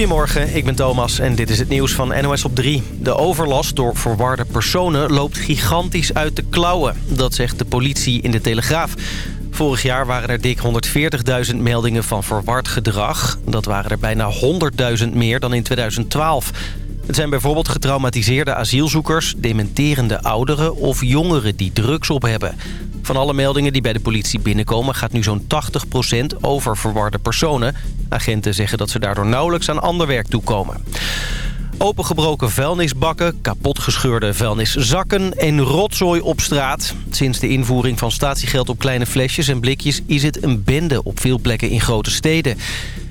Goedemorgen, ik ben Thomas en dit is het nieuws van NOS op 3. De overlast door verwarde personen loopt gigantisch uit de klauwen. Dat zegt de politie in de Telegraaf. Vorig jaar waren er dik 140.000 meldingen van verward gedrag. Dat waren er bijna 100.000 meer dan in 2012. Het zijn bijvoorbeeld getraumatiseerde asielzoekers, dementerende ouderen of jongeren die drugs op hebben. Van alle meldingen die bij de politie binnenkomen gaat nu zo'n 80% over verwarde personen. Agenten zeggen dat ze daardoor nauwelijks aan ander werk toekomen. Opengebroken vuilnisbakken, kapotgescheurde vuilniszakken en rotzooi op straat. Sinds de invoering van statiegeld op kleine flesjes en blikjes is het een bende op veel plekken in grote steden.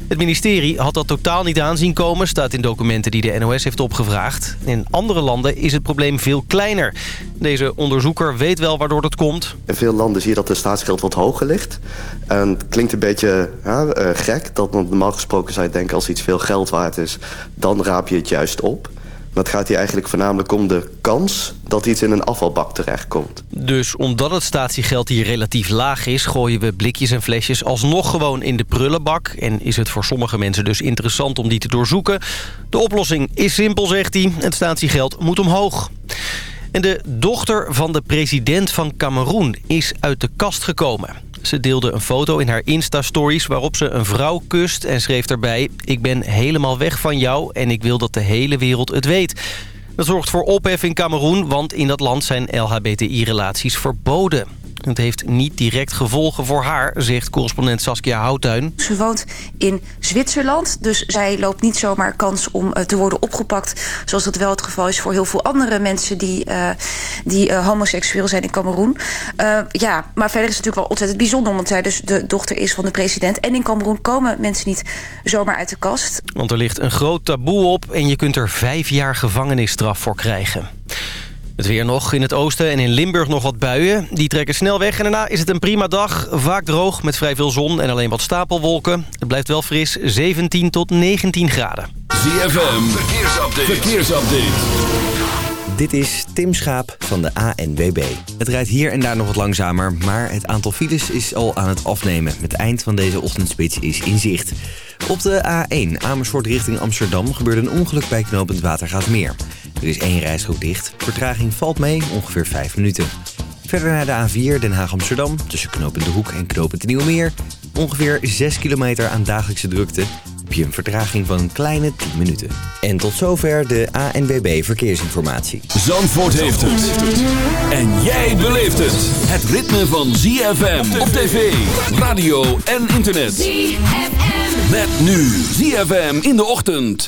Het ministerie had dat totaal niet aanzien komen, staat in documenten die de NOS heeft opgevraagd. In andere landen is het probleem veel kleiner. Deze onderzoeker weet wel waardoor dat komt. In veel landen zie je dat de staatsgeld wat hoger ligt. En het klinkt een beetje uh, gek, dat normaal gesproken zou je denken als iets veel geld waard is, dan raap je het juist op. Het gaat hier eigenlijk voornamelijk om de kans dat iets in een afvalbak terechtkomt. Dus omdat het statiegeld hier relatief laag is... gooien we blikjes en flesjes alsnog gewoon in de prullenbak. En is het voor sommige mensen dus interessant om die te doorzoeken. De oplossing is simpel, zegt hij. Het statiegeld moet omhoog. En de dochter van de president van Cameroen is uit de kast gekomen. Ze deelde een foto in haar Insta-stories waarop ze een vrouw kust en schreef daarbij... ik ben helemaal weg van jou en ik wil dat de hele wereld het weet. Dat zorgt voor ophef in Cameroen, want in dat land zijn LHBTI-relaties verboden. Het heeft niet direct gevolgen voor haar, zegt correspondent Saskia Houttuin. Ze woont in Zwitserland, dus zij loopt niet zomaar kans om uh, te worden opgepakt... zoals dat wel het geval is voor heel veel andere mensen die, uh, die uh, homoseksueel zijn in Cameroen. ja, maar verder is het natuurlijk wel ontzettend bijzonder... omdat zij dus de dochter is van de president. En in Cameroen komen mensen niet zomaar uit de kast. Want er ligt een groot taboe op en je kunt er vijf jaar gevangenisstraf voor krijgen. Het weer nog in het oosten en in Limburg nog wat buien. Die trekken snel weg en daarna is het een prima dag. Vaak droog met vrij veel zon en alleen wat stapelwolken. Het blijft wel fris, 17 tot 19 graden. ZFM, verkeersupdate. verkeersupdate. Dit is Tim Schaap van de ANWB. Het rijdt hier en daar nog wat langzamer, maar het aantal files is al aan het afnemen. Het eind van deze ochtendspits is in zicht. Op de A1 Amersfoort richting Amsterdam gebeurde een ongeluk bij knooppunt Watergaasmeer. Er is één rijstrook dicht. Vertraging valt mee, ongeveer 5 minuten. Verder naar de A4 Den Haag-Amsterdam, tussen knooppunt De Hoek en knooppunt Nieuwmeer. Ongeveer 6 kilometer aan dagelijkse drukte. Heb je een vertraging van een kleine 10 minuten. En tot zover de ANWB Verkeersinformatie. Zandvoort heeft het. En jij beleeft het. Het ritme van ZFM op tv, radio en internet. ZFM. Met nu ZFM in de ochtend.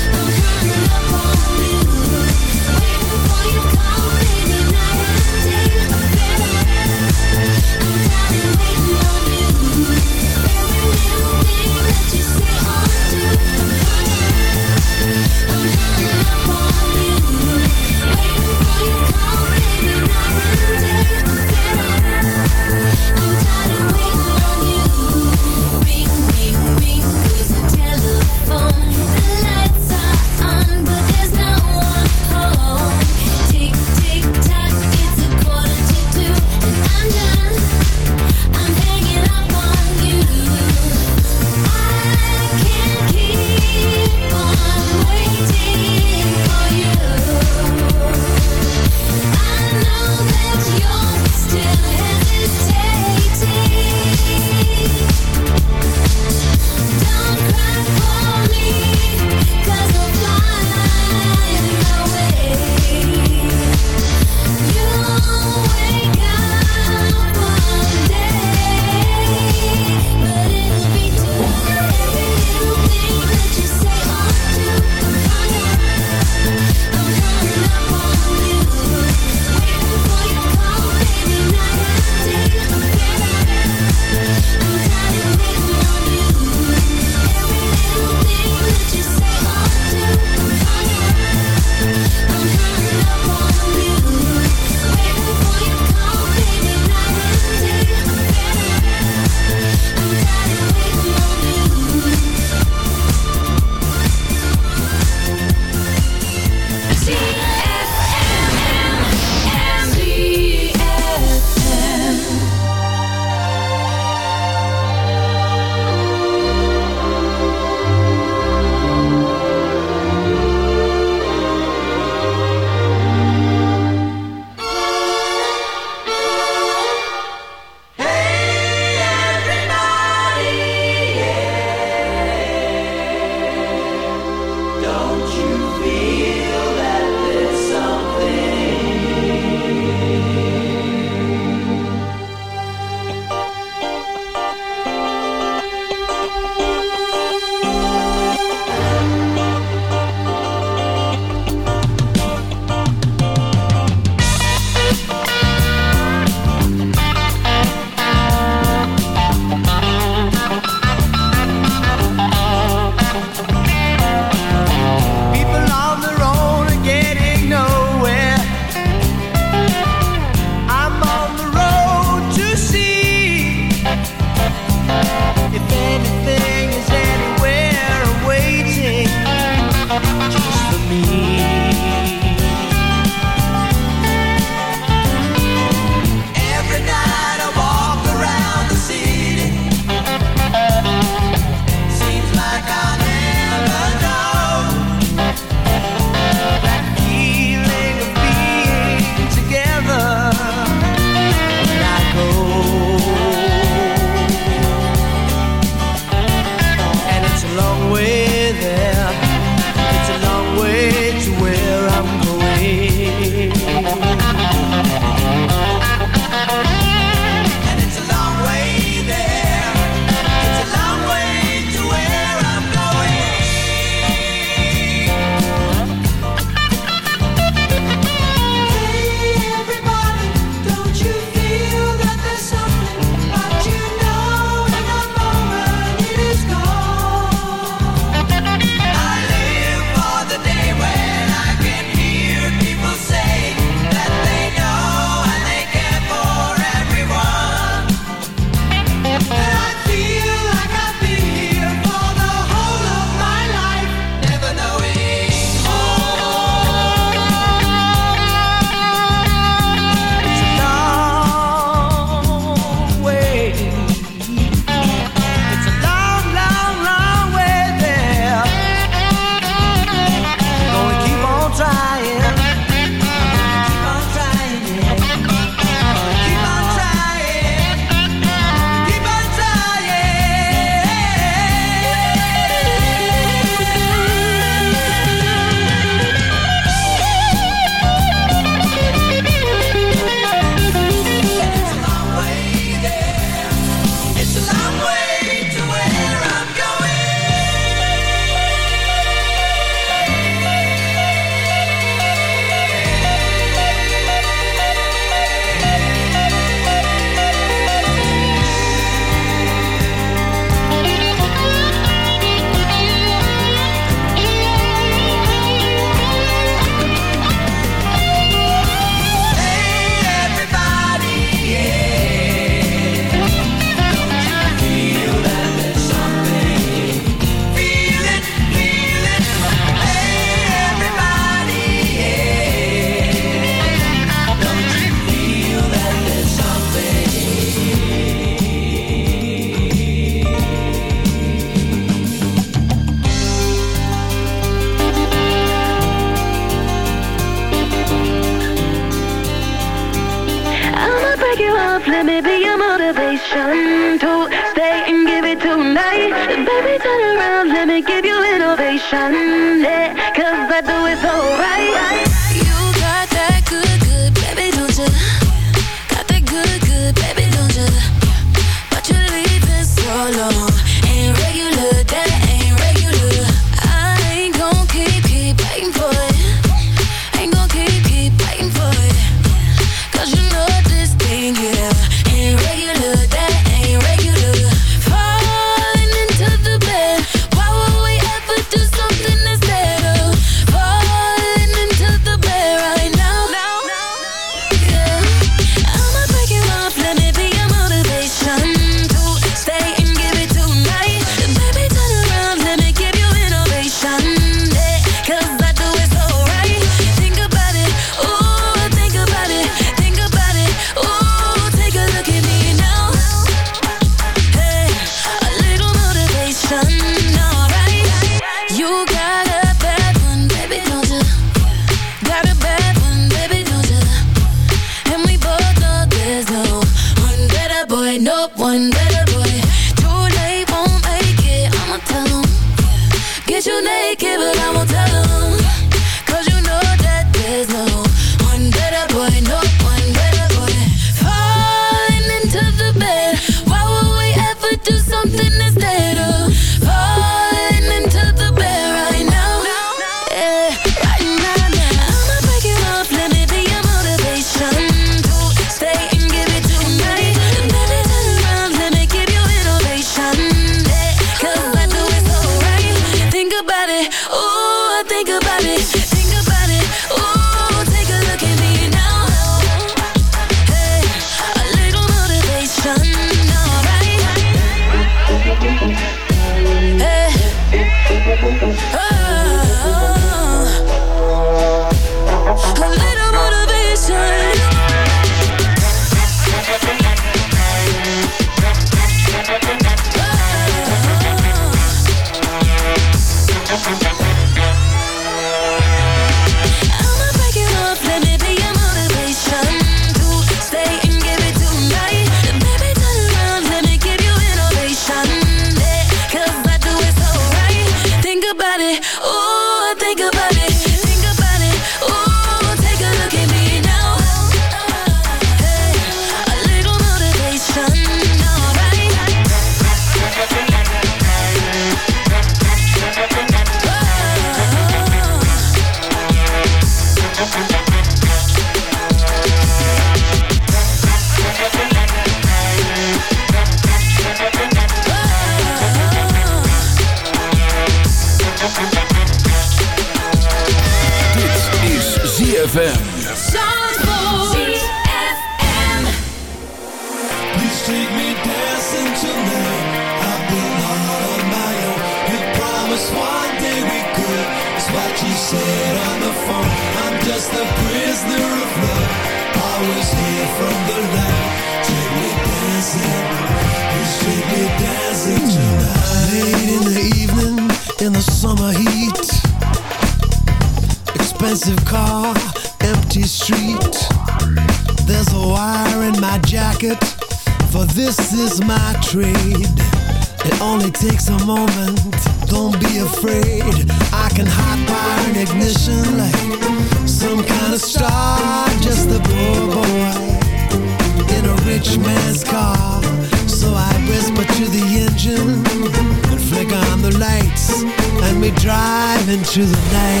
to the night.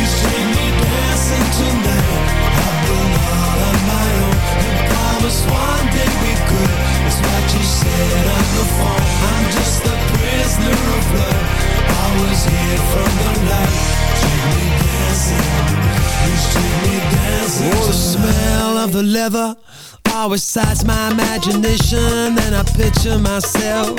You see me dancing tonight. I bring all on my own. You promised one day we could. It's what you said on the phone. I'm just a prisoner of love I was here from the night. You see me dancing. You see me dancing. Oh, the smell of the leather Always excites my imagination. And I picture myself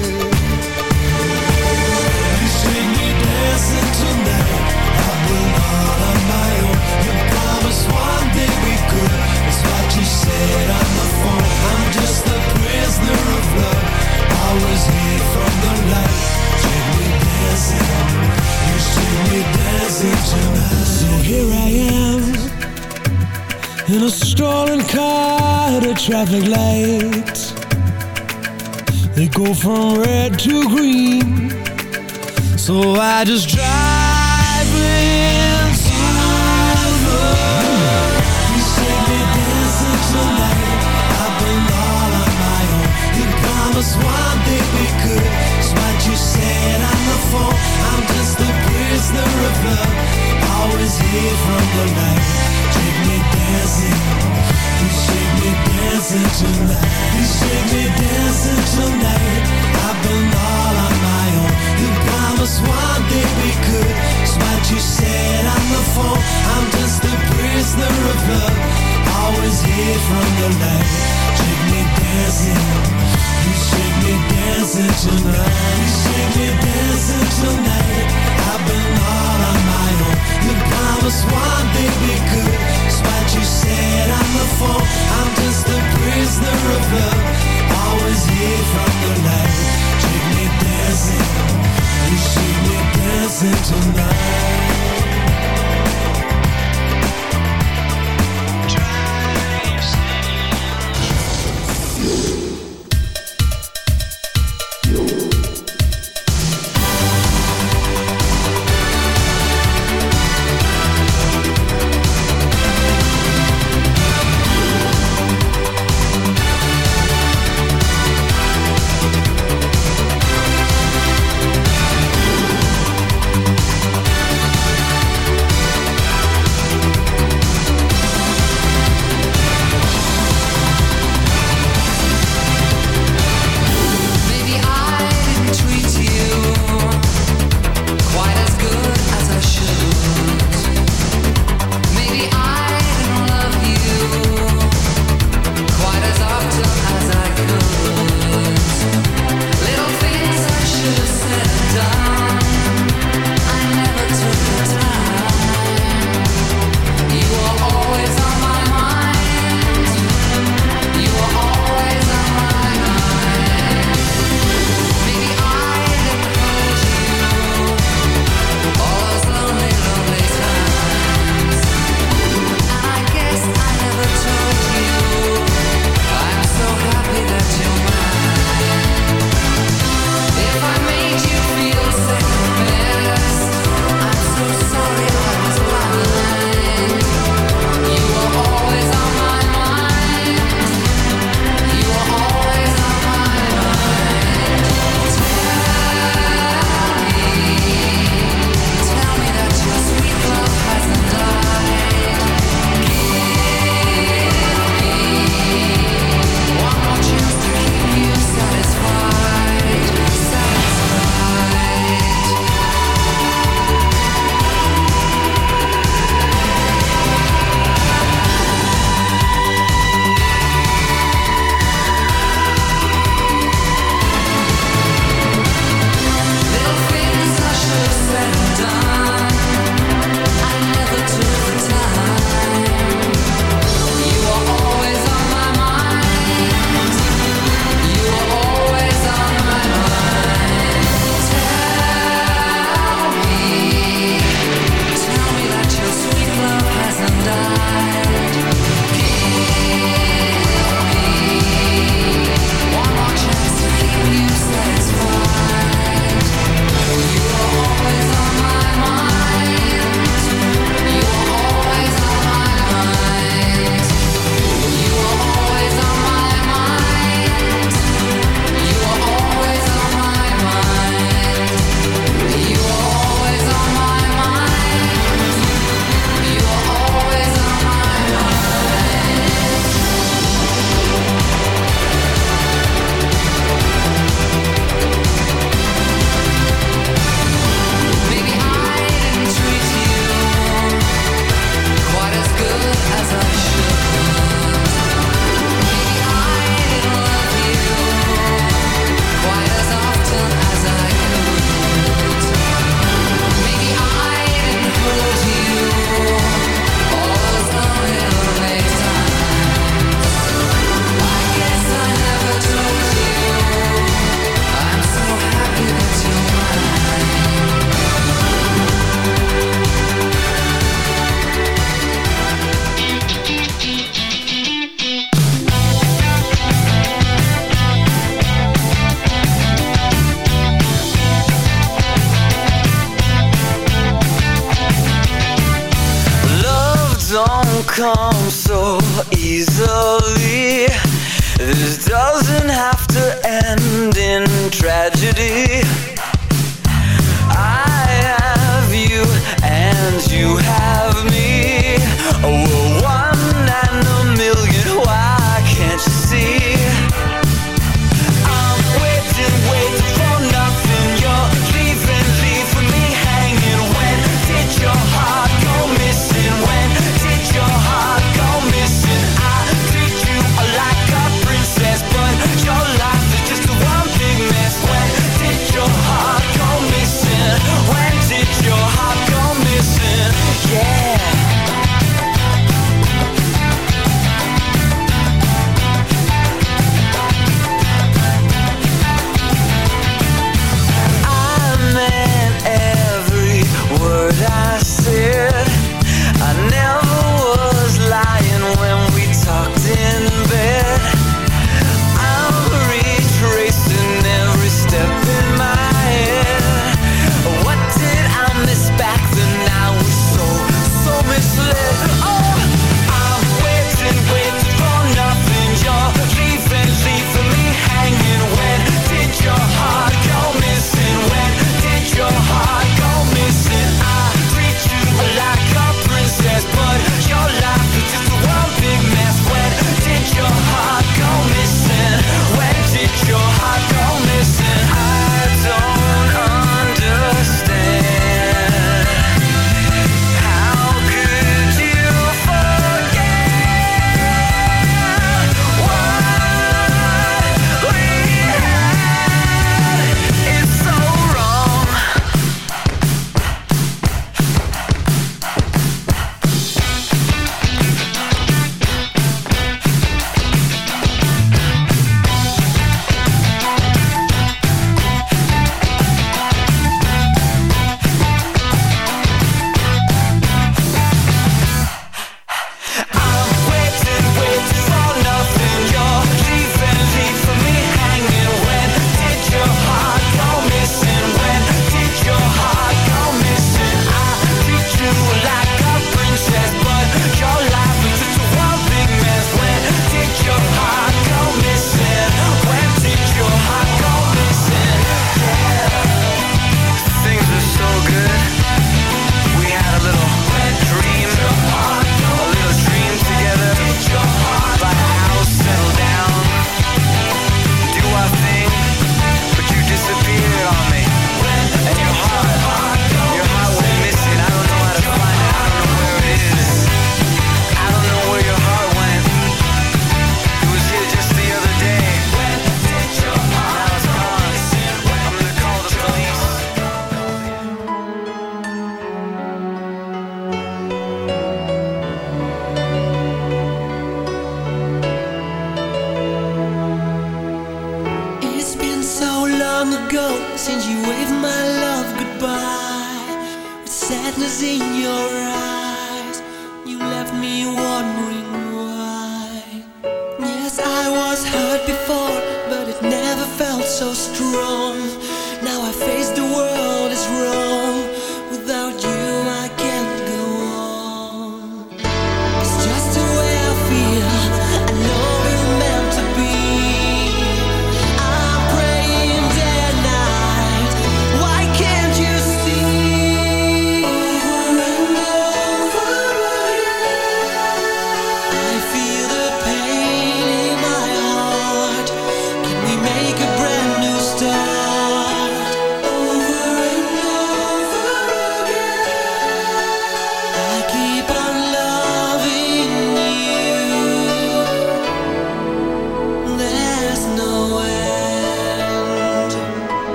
traffic lights. They go from red to green. So I just drive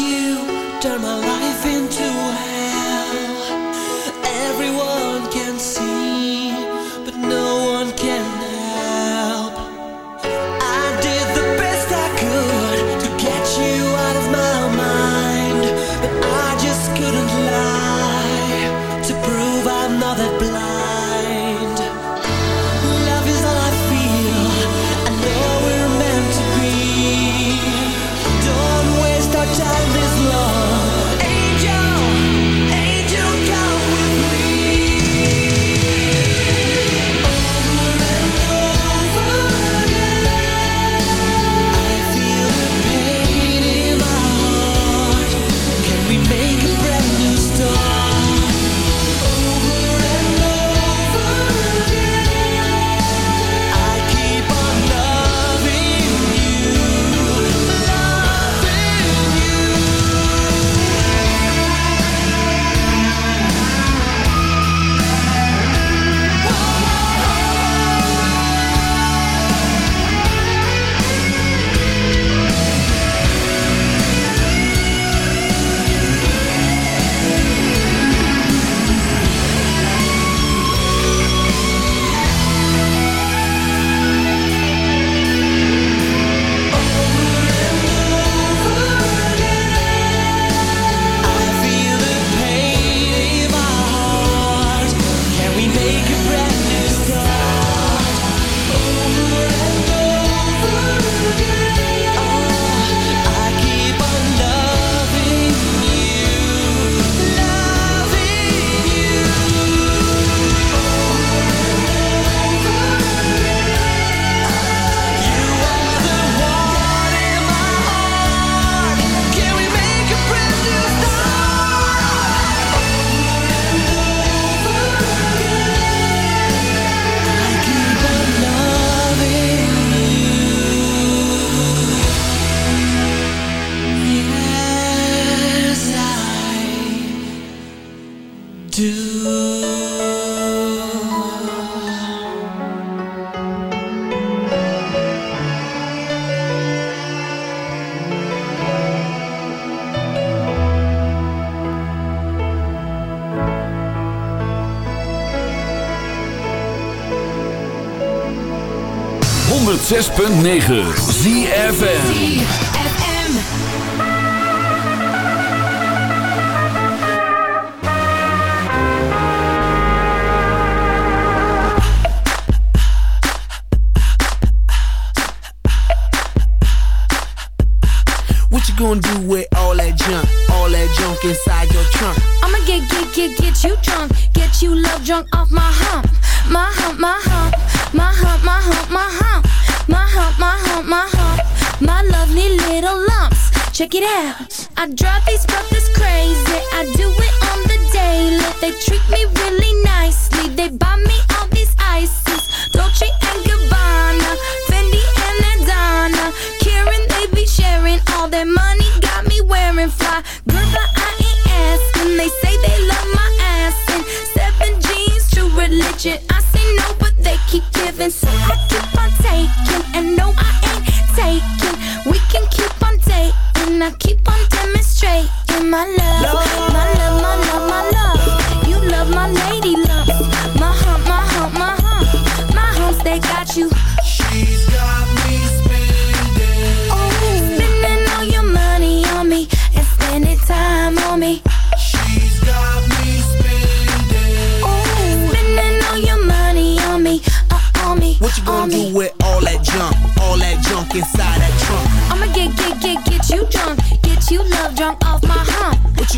you turn my life into 106.9 ZFN Check it out. I drive these brothers crazy. I do it on the daily. They treat me really dating. I keep on demonstrating my love. My love, my love, my love. You love my lady love. My hump, my hump, my hump. My humps, they got you. She's got me spending. Oh, spending all your money on me and spending time on me. She's got me spending. Oh, spending all your money on me, uh, on me. What you gonna me. do with all that junk? All that junk inside that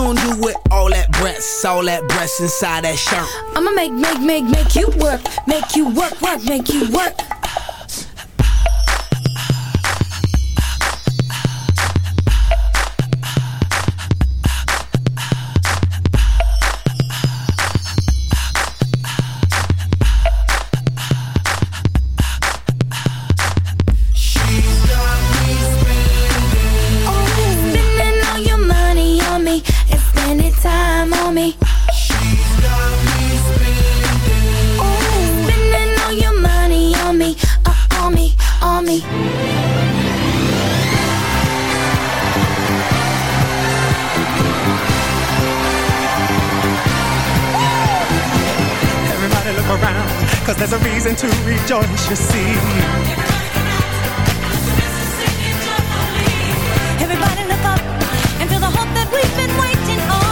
Do with all that breasts? All that breasts inside that shirt? I'ma make, make, make, make you work. Make you work, work, make you work. Rejoice, you see. Everybody look up and feel the hope that we've been waiting on.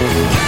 Love you, of